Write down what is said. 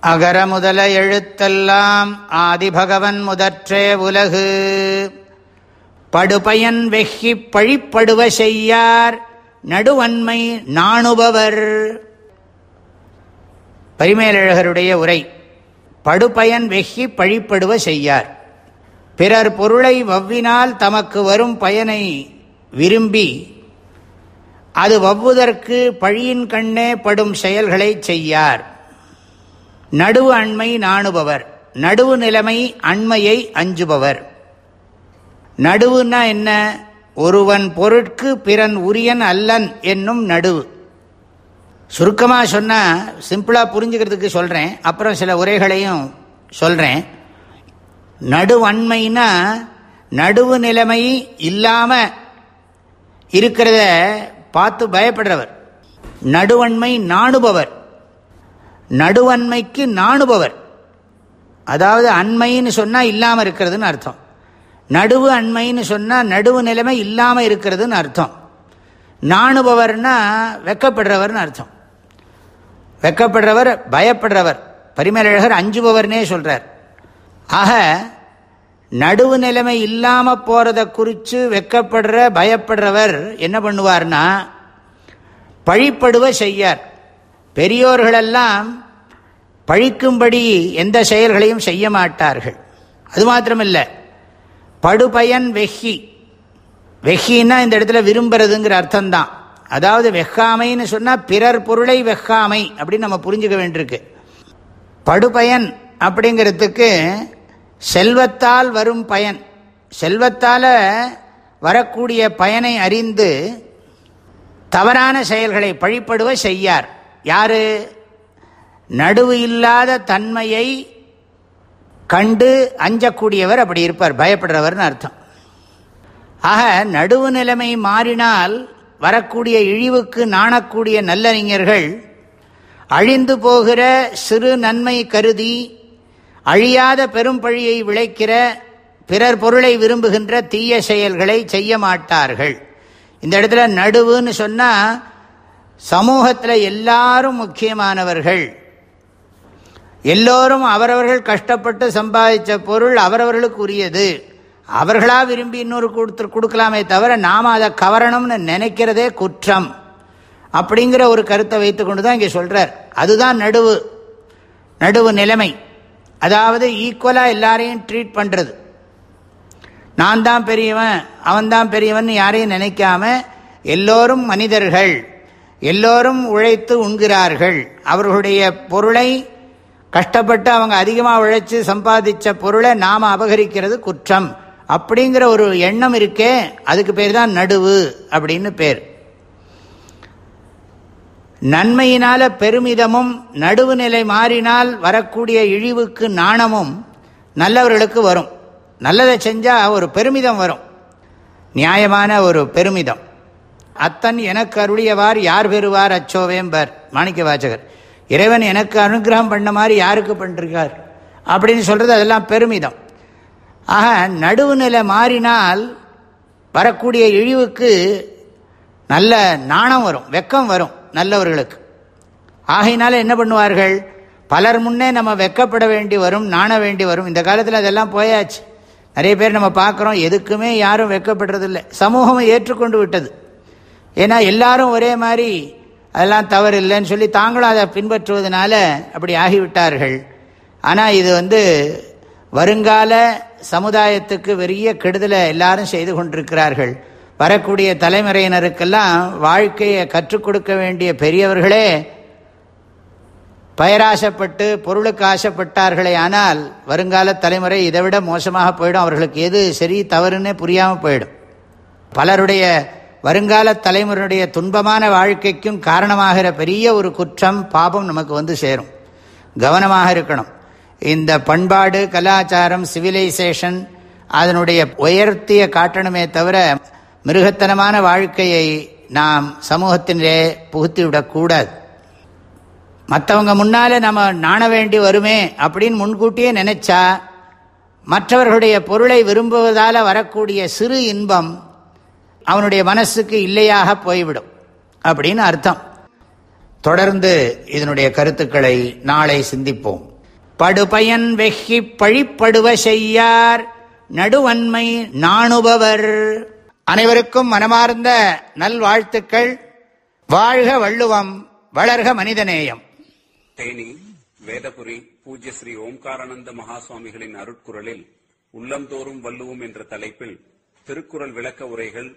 அகர முதல எழுத்தெல்லாம் ஆதிபகவன் முதற்றே உலகு. படுபயன் வெகி பழிப்படுவ செய்யார் நடுவன்மை நாணுபவர். பரிமேலழகருடைய உரை படுபயன் வெகி பழிப்படுவ செய்யார். பிறர் பொருளை வவ்வினால் தமக்கு வரும் பயனை விரும்பி அது வவ்வுதற்கு பழியின் கண்ணே படும் செயல்களை செய்யார். நடுவு அண்மை நாணுபவர். நடுவு நிலைமை அண்மையை அஞ்சுபவர். நடுவுன்னா என்ன? ஒருவன் பொருட்கு பிறன் உரியன் அல்லன் என்னும் நடுவு. சுருக்கமாக சொன்னால் சிம்பிளாக புரிஞ்சுக்கிறதுக்கு சொல்கிறேன் அப்புறம் சில உரைகளையும் சொல்கிறேன் நடுவன்மைனா நடுவு நிலைமை இல்லாமல் இருக்கிறத பார்த்து பயப்படுறவர். நடுவன்மை நாணுபவர். நடுவன்மைக்கு நாணுபவர். அதாவது அண்மைன்னு சொன்னால் இல்லாமல் இருக்கிறதுன்னு அர்த்தம். நடுவு அண்மைன்னு சொன்னால் நடுவு நிலைமை இல்லாமல் இருக்கிறதுன்னு அர்த்தம். நாணுபவர்னா வெக்கப்படுறவர்னு அர்த்தம். வெக்கப்படுறவர் பயப்படுறவர். பரிமேலழகர் அஞ்சுபவர்னே சொல்கிறார் ஆக நடுவு நிலைமை இல்லாமல் போகிறத குறித்து வெக்கப்படுற பயப்படுறவர் என்ன பண்ணுவார்னா பழிப்படுவ செய்யார். பெரியோர்களெல்லாம் பழிக்கும்படி எந்த செயல்களையும் செய்ய மாட்டார்கள். அது மாத்திரமில்லை. படுபயன் வெஹி வெஹின்னா இந்த இடத்துல விரும்புறதுங்கிற அர்த்தம்தான். அதாவது வெக்காமைன்னு சொன்னால் பிறர் பொருளை வெக்காமை அப்படின்னு நம்ம புரிஞ்சுக்க வேண்டியிருக்கு. படுபயன் அப்படிங்கிறதுக்கு செல்வத்தால் வரும் பயன். செல்வத்தால் வரக்கூடிய பயனை அறிந்து தவறான செயல்களை பழிப்படுவ செய்யார். யாரு? நடுவு இல்லாத தன்மையை கண்டு அஞ்சக்கூடியவர் அப்படி இருப்பார் பயப்படுறவர்னு அர்த்தம். ஆக நடுவு நிலைமை மாறினால் வரக்கூடிய இழிவுக்கு நாணக்கூடிய நல்லறிஞர்கள் அழிந்து போகிற சிறு நன்மை கருதி அழியாத பெரும்பழியை விளைக்கிற பிறர் பொருளை விரும்புகின்ற தீய செயல்களை செய்ய மாட்டார்கள். இந்த இடத்துல நடுவுன்னு சொன்னால் சமூகத்தில் எல்லாரும் முக்கியமானவர்கள். எல்லோரும் அவரவர்கள் கஷ்டப்பட்டு சம்பாதித்த பொருள் அவரவர்களுக்கு உரியது அவர்களாக விரும்பி இன்னொரு கொடுத்து கொடுக்கலாமே தவிர நாம் அதை கவரணும்னு நினைக்கிறதே குற்றம். அப்படிங்கிற ஒரு கருத்தை வைத்துக்கொண்டு தான் இங்கே சொல்கிறார் அதுதான் நடுவு. நடுவு நிலைமை. அதாவது ஈக்குவலாக எல்லாரையும் ட்ரீட் பண்ணுறது நான் தான் பெரியவன் அவன் தான் பெரியவன் யாரையும் நினைக்காம எல்லோரும் மனிதர்கள். எல்லோரும் உழைத்து உண்கிறார்கள். அவர்களுடைய பொருளை கஷ்டப்பட்டு அவங்க அதிகமாக உழைச்சி சம்பாதிச்ச பொருளை நாம் அபகரிக்கிறது குற்றம். அப்படிங்கிற ஒரு எண்ணம் இருக்கே அதுக்கு பேர் தான் நடுவு அப்படின்னு பேர். நன்மையினால பெருமிதமும் நடுவு நிலை மாறினால் வரக்கூடிய இழிவுக்கு நாணமும் நல்லவர்களுக்கு வரும். நல்லதை செஞ்சால் ஒரு பெருமிதம் வரும். நியாயமான ஒரு பெருமிதம். அத்தன் எனக்கு அருளியவார் யார் பெறுவார் அச்சோவேம்பர்? மாணிக்க வாச்சகர் இறைவன் எனக்கு அனுகிரகம் பண்ண மாதிரி யாருக்கு பண்ணிருக்கார்? அப்படின்னு சொல்கிறது அதெல்லாம் பெருமிதம். ஆக நடுவுநிலை மாறினால் வரக்கூடிய இழிவுக்கு நல்ல நாணம் வரும் வெக்கம் வரும் நல்லவர்களுக்கு. ஆகையினால என்ன பண்ணுவார்கள்? பலர் முன்னே நம்ம வெக்கப்பட வேண்டி வரும் நாண வேண்டி வரும். இந்த காலத்தில் அதெல்லாம் போயாச்சு. நிறைய பேர் நம்ம பார்க்குறோம் எதுக்குமே யாரும் வெக்கப்படுறதில்லை சமூகம் ஏற்றுக்கொண்டு விட்டது. ஏன்னா எல்லாரும் ஒரே மாதிரி அதெல்லாம் தவறு இல்லைன்னு சொல்லி தாங்களும் அதை பின்பற்றுவதனால அப்படி ஆகிவிட்டார்கள். ஆனால் இது வந்து வருங்கால சமுதாயத்துக்கு பெரிய கெடுதலை எல்லாரும் செய்து கொண்டிருக்கிறார்கள். வரக்கூடிய தலைமுறையினருக்கெல்லாம் வாழ்க்கையை கற்றுக் கொடுக்க வேண்டிய பெரியவர்களே பெயராசப்பட்டு பொருளுக்கு ஆசைப்பட்டார்களே ஆனால் வருங்கால தலைமுறை இதை விட மோசமாக போயிடும். அவர்களுக்கு எது சரி தவறுன்னு புரியாமல் போயிடும். பலருடைய வருங்கால தலைமுறையுடைய துன்பமான வாழ்க்கைக்கும் காரணமாகிற பெரிய ஒரு குற்றம் பாபம் நமக்கு வந்து சேரும். கவனமாக இருக்கணும். இந்த பண்பாடு கலாச்சாரம் சிவிலைசேஷன் அதனுடைய உயர்த்திய காட்டணுமே தவிர மிருகத்தனமான வாழ்க்கையை நாம் சமூகத்தினரே புகுத்திவிடக்கூடாது மற்றவங்க முன்னால் நம்ம நாண வேண்டி வருமே அப்படின்னு முன்கூட்டியே நினைச்சா மற்றவர்களுடைய பொருளை விரும்புவதால் வரக்கூடிய சிறு இன்பம் அவனுடைய மனசுக்கு இல்லையாக போய்விடும் அப்படின்னு அர்த்தம். தொடர்ந்து இதனுடைய கருத்துக்களை நாளை சிந்திப்போம். படுபயன் வெகி பழிப்படுவ செய்யார் நடுவன்மை நாணுபவர். அனைவருக்கும் மனமார்ந்த நல்வாழ்த்துக்கள். வாழ்க வள்ளுவம் வளர்க மனிதநேயம். தேனி வேதபுரி பூஜ்ய ஸ்ரீ ஓம்காரானந்த மகாசுவாமிகளின் அருட்குரலில் உள்ளந்தோறும் வள்ளுவோம் என்ற தலைப்பில் திருக்குறள் விளக்க உரைகள்